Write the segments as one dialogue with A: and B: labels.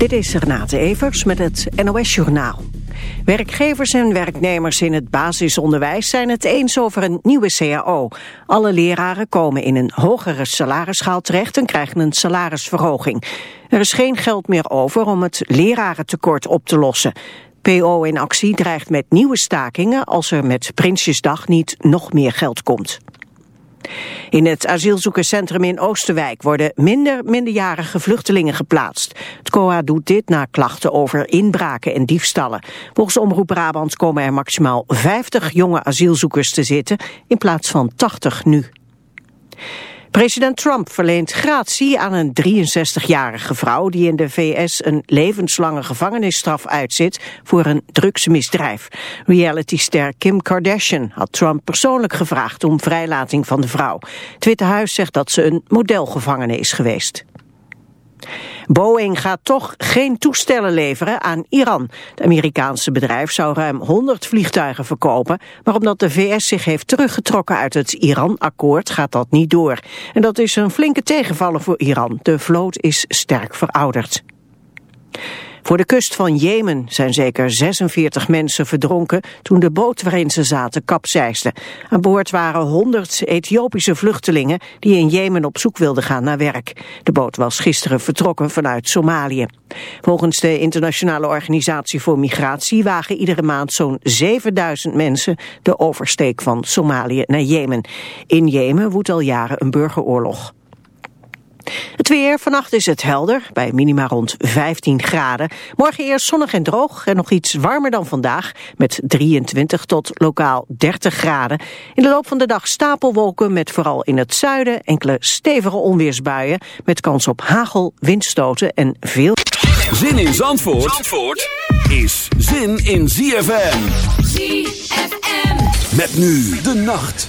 A: Dit is Renate Evers met het NOS Journaal. Werkgevers en werknemers in het basisonderwijs zijn het eens over een nieuwe CAO. Alle leraren komen in een hogere salarisschaal terecht en krijgen een salarisverhoging. Er is geen geld meer over om het lerarentekort op te lossen. PO in actie dreigt met nieuwe stakingen als er met Prinsjesdag niet nog meer geld komt. In het asielzoekerscentrum in Oosterwijk worden minder minderjarige vluchtelingen geplaatst. Het COA doet dit na klachten over inbraken en diefstallen. Volgens Omroep Brabant komen er maximaal 50 jonge asielzoekers te zitten in plaats van 80 nu. President Trump verleent gratie aan een 63-jarige vrouw die in de VS een levenslange gevangenisstraf uitzit voor een drugsmisdrijf. Realityster Kim Kardashian had Trump persoonlijk gevraagd om vrijlating van de vrouw. Het Witte Huis zegt dat ze een modelgevangene is geweest. Boeing gaat toch geen toestellen leveren aan Iran. Het Amerikaanse bedrijf zou ruim 100 vliegtuigen verkopen, maar omdat de VS zich heeft teruggetrokken uit het Iran-akkoord gaat dat niet door. En dat is een flinke tegenvaller voor Iran. De vloot is sterk verouderd. Voor de kust van Jemen zijn zeker 46 mensen verdronken toen de boot waarin ze zaten kapseisde. Aan boord waren 100 Ethiopische vluchtelingen die in Jemen op zoek wilden gaan naar werk. De boot was gisteren vertrokken vanuit Somalië. Volgens de Internationale Organisatie voor Migratie wagen iedere maand zo'n 7000 mensen de oversteek van Somalië naar Jemen. In Jemen woedt al jaren een burgeroorlog. Het weer, vannacht is het helder, bij minima rond 15 graden. Morgen eerst zonnig en droog en nog iets warmer dan vandaag... met 23 tot lokaal 30 graden. In de loop van de dag stapelwolken met vooral in het zuiden... enkele stevige onweersbuien met kans op hagel, windstoten en veel...
B: Zin in Zandvoort, Zandvoort is zin in ZFM. ZFM. Met nu de nacht.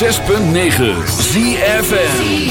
B: 106.9 ZFN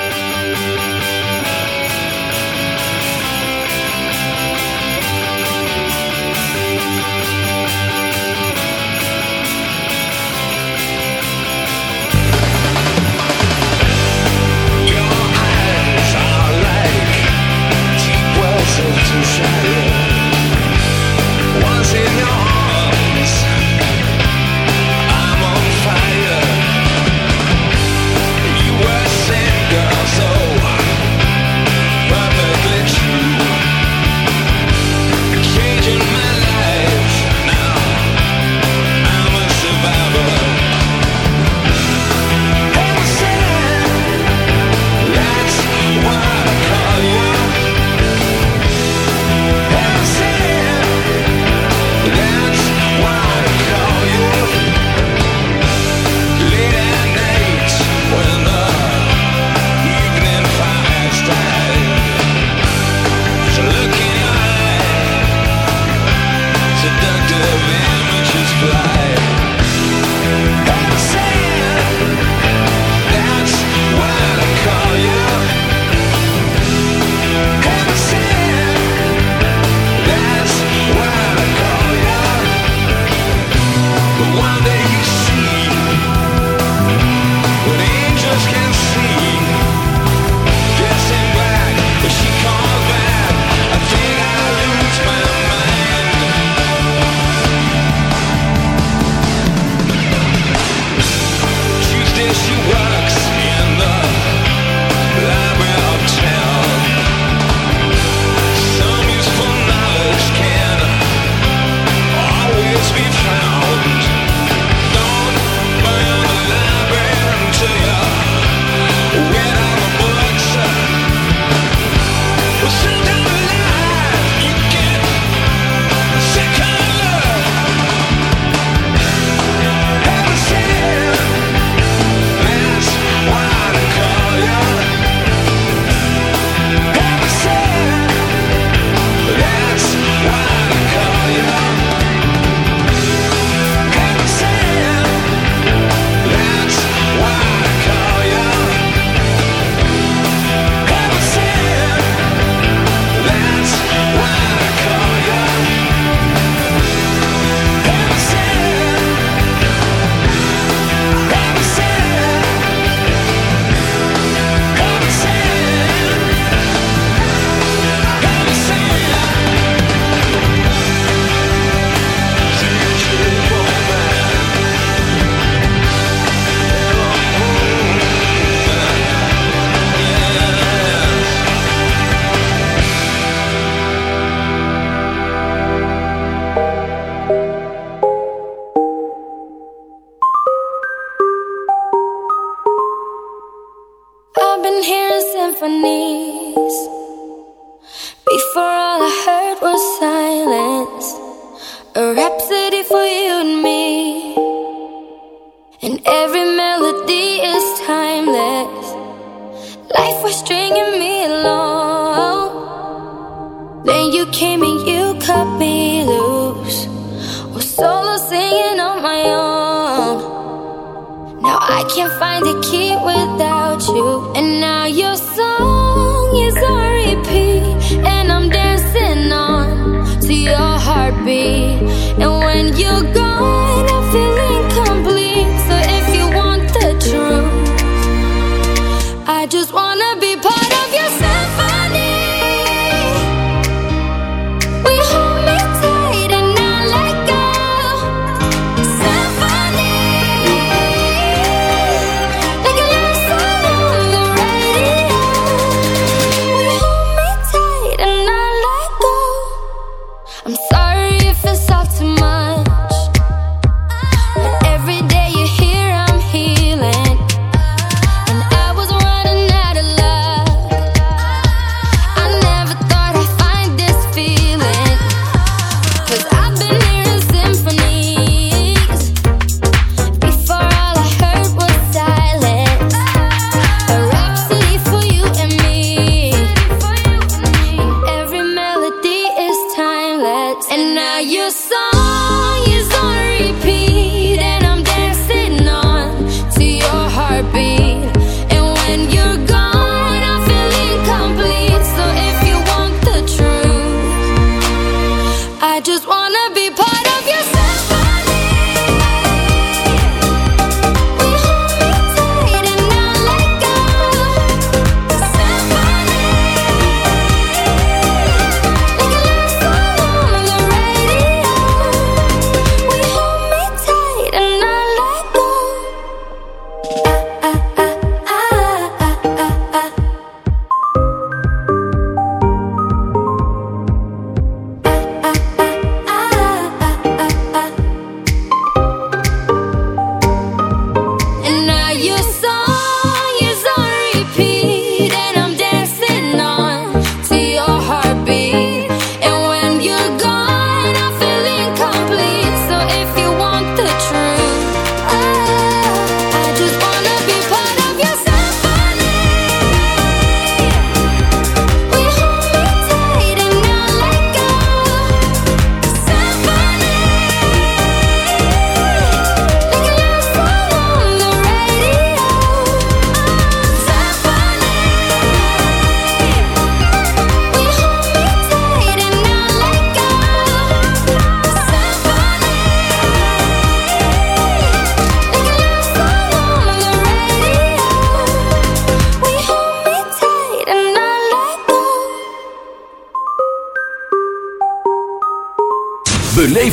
B: heartbeat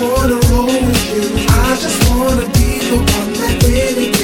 C: roll with you. I just wanna be the one that really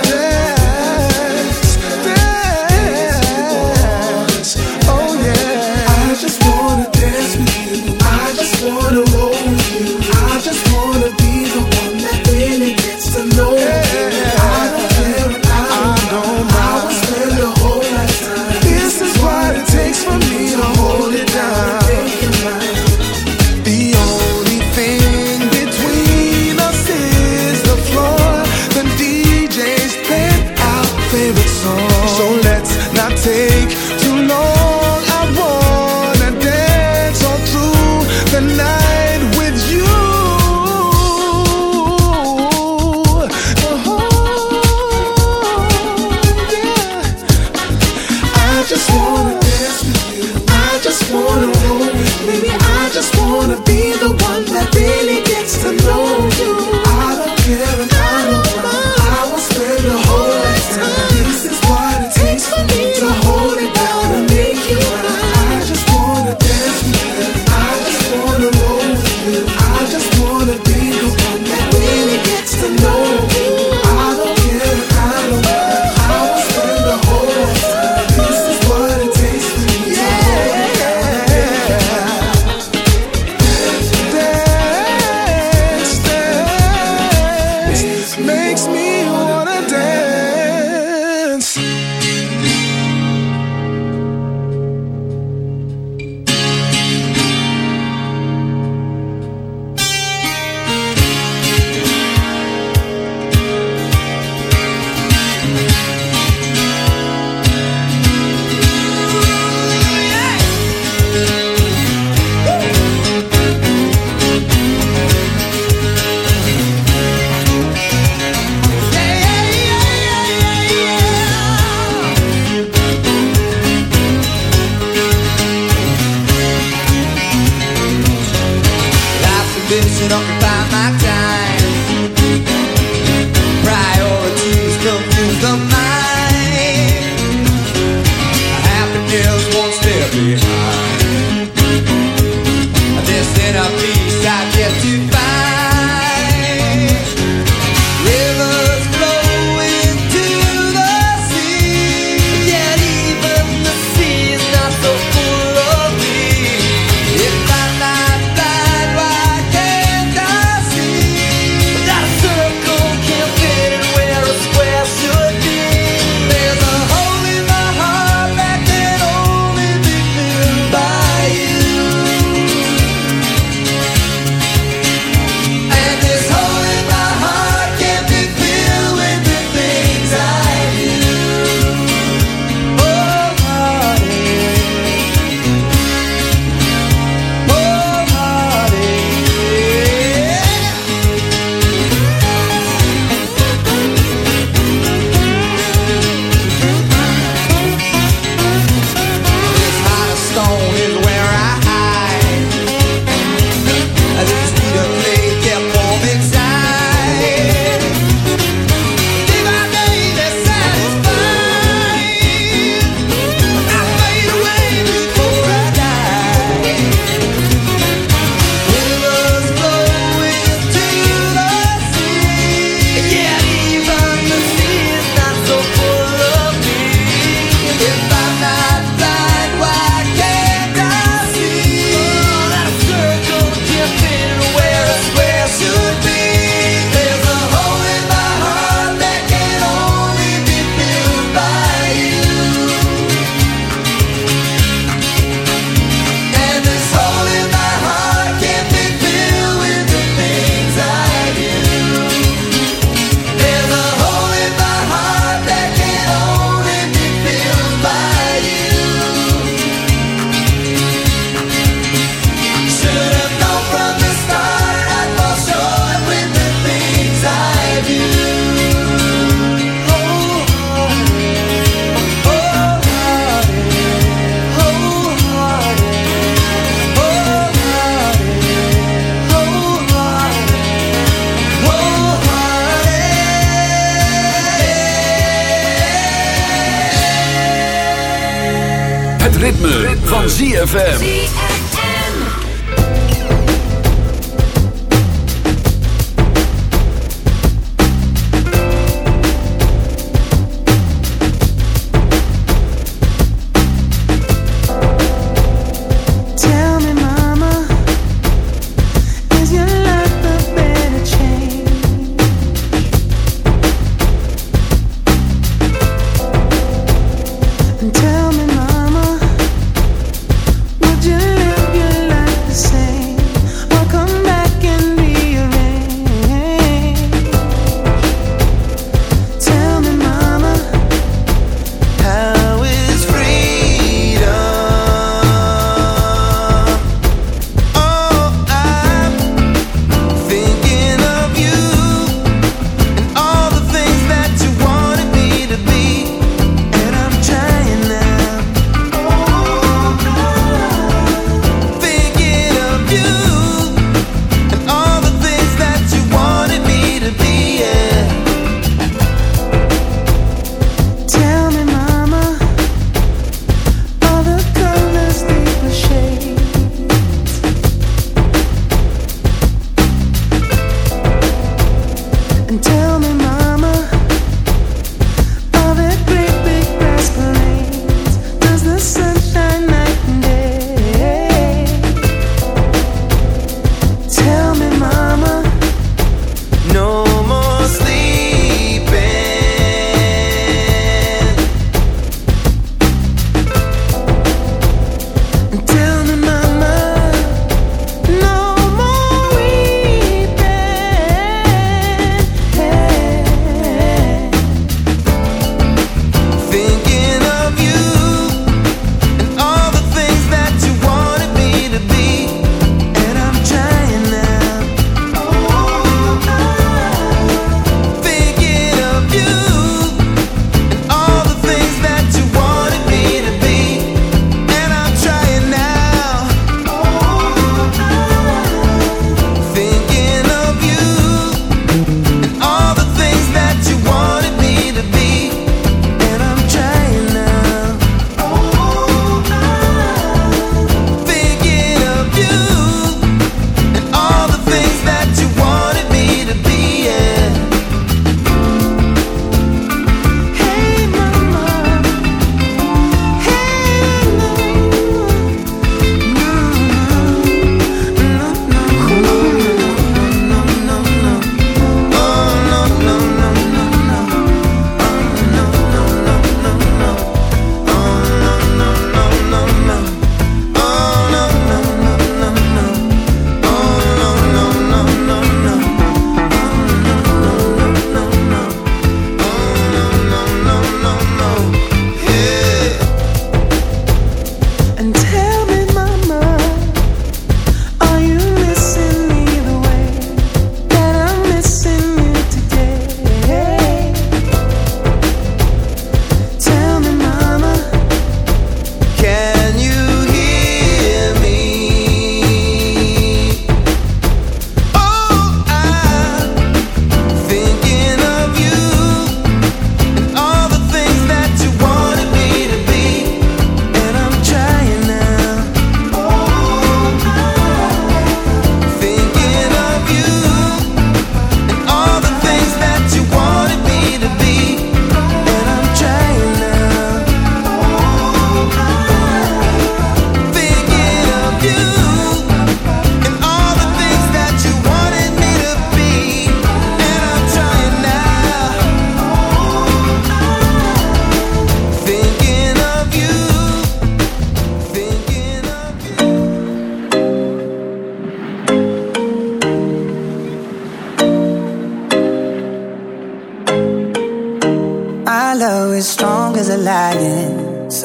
D: ZFM.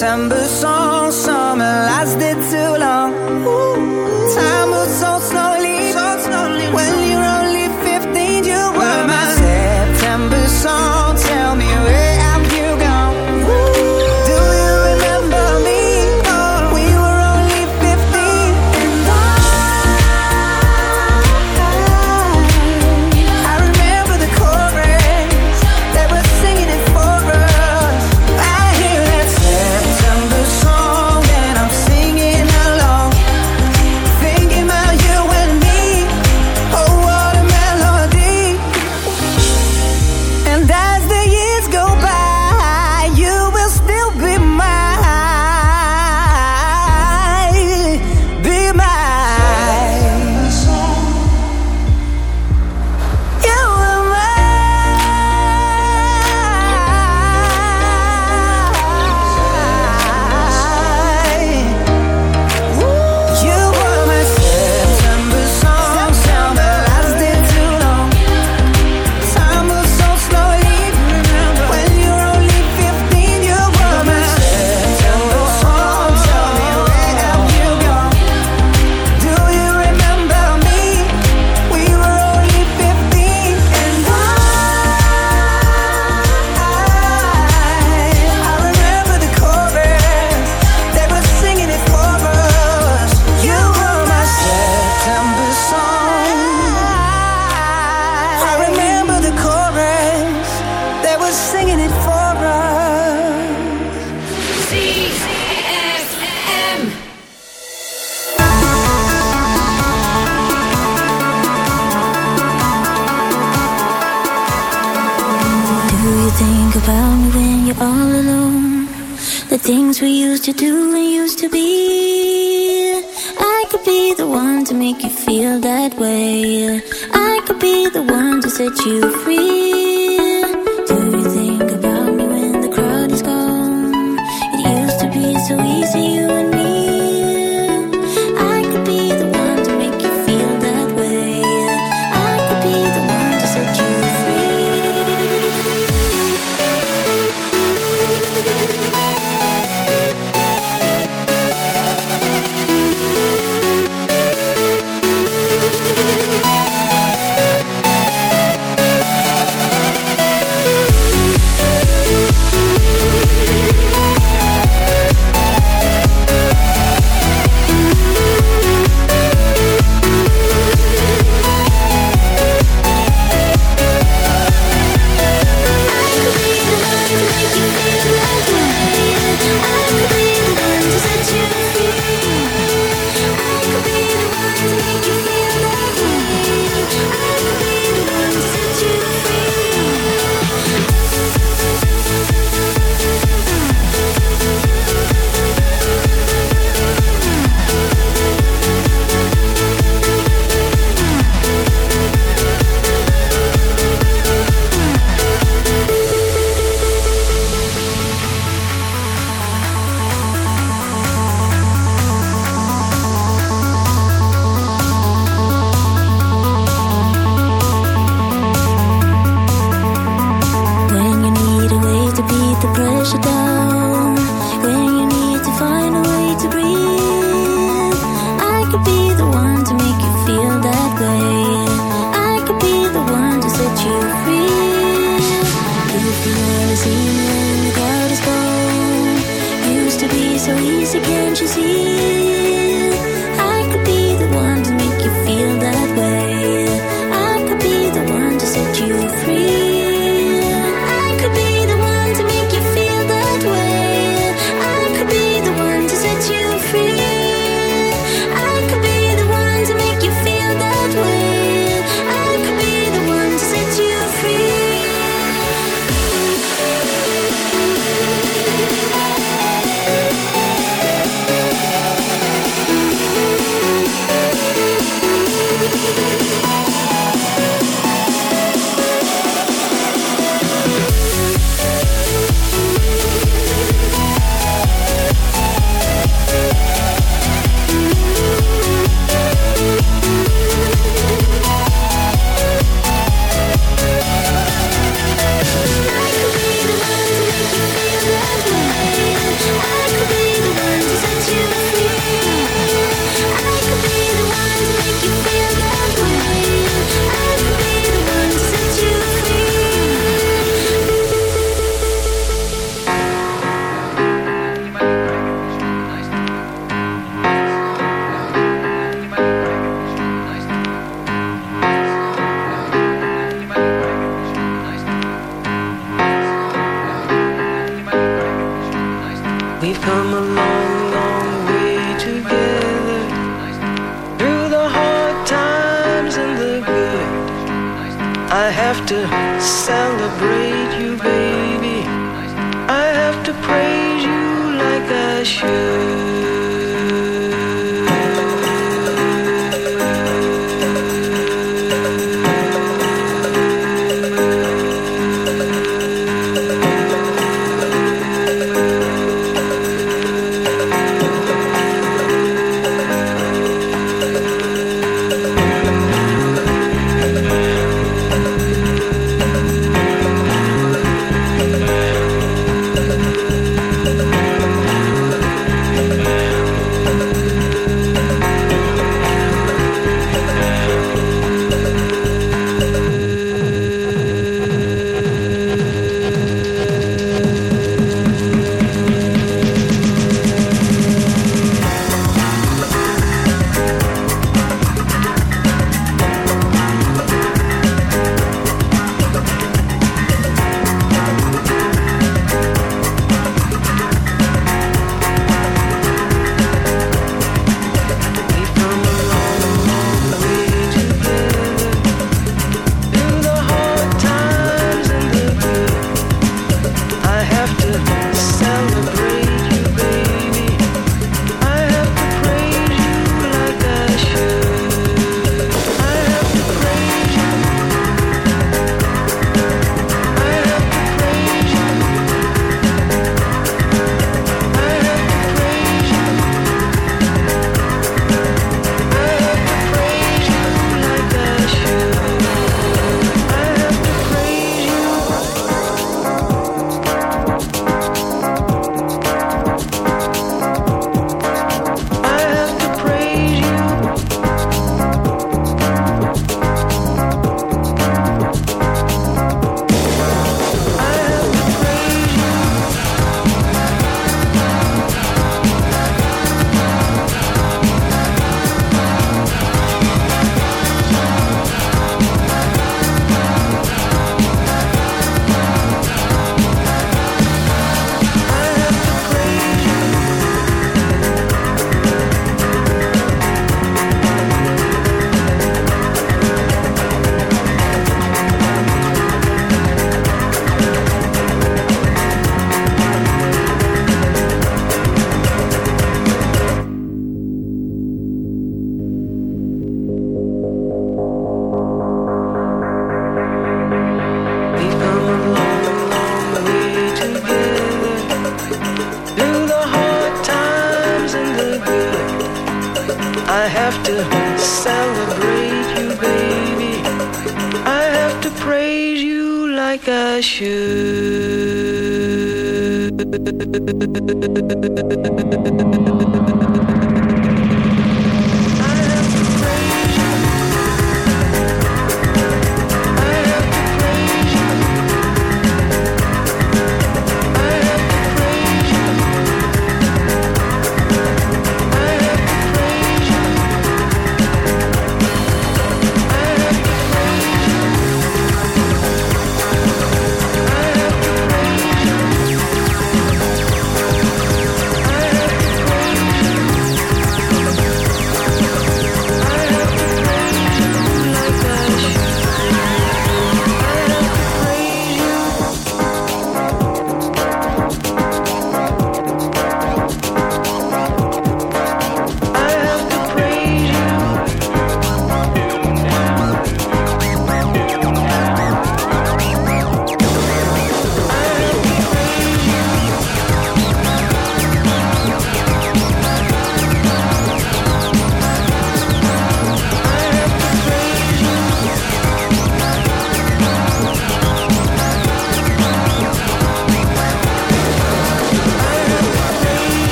E: December song.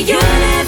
B: Universe?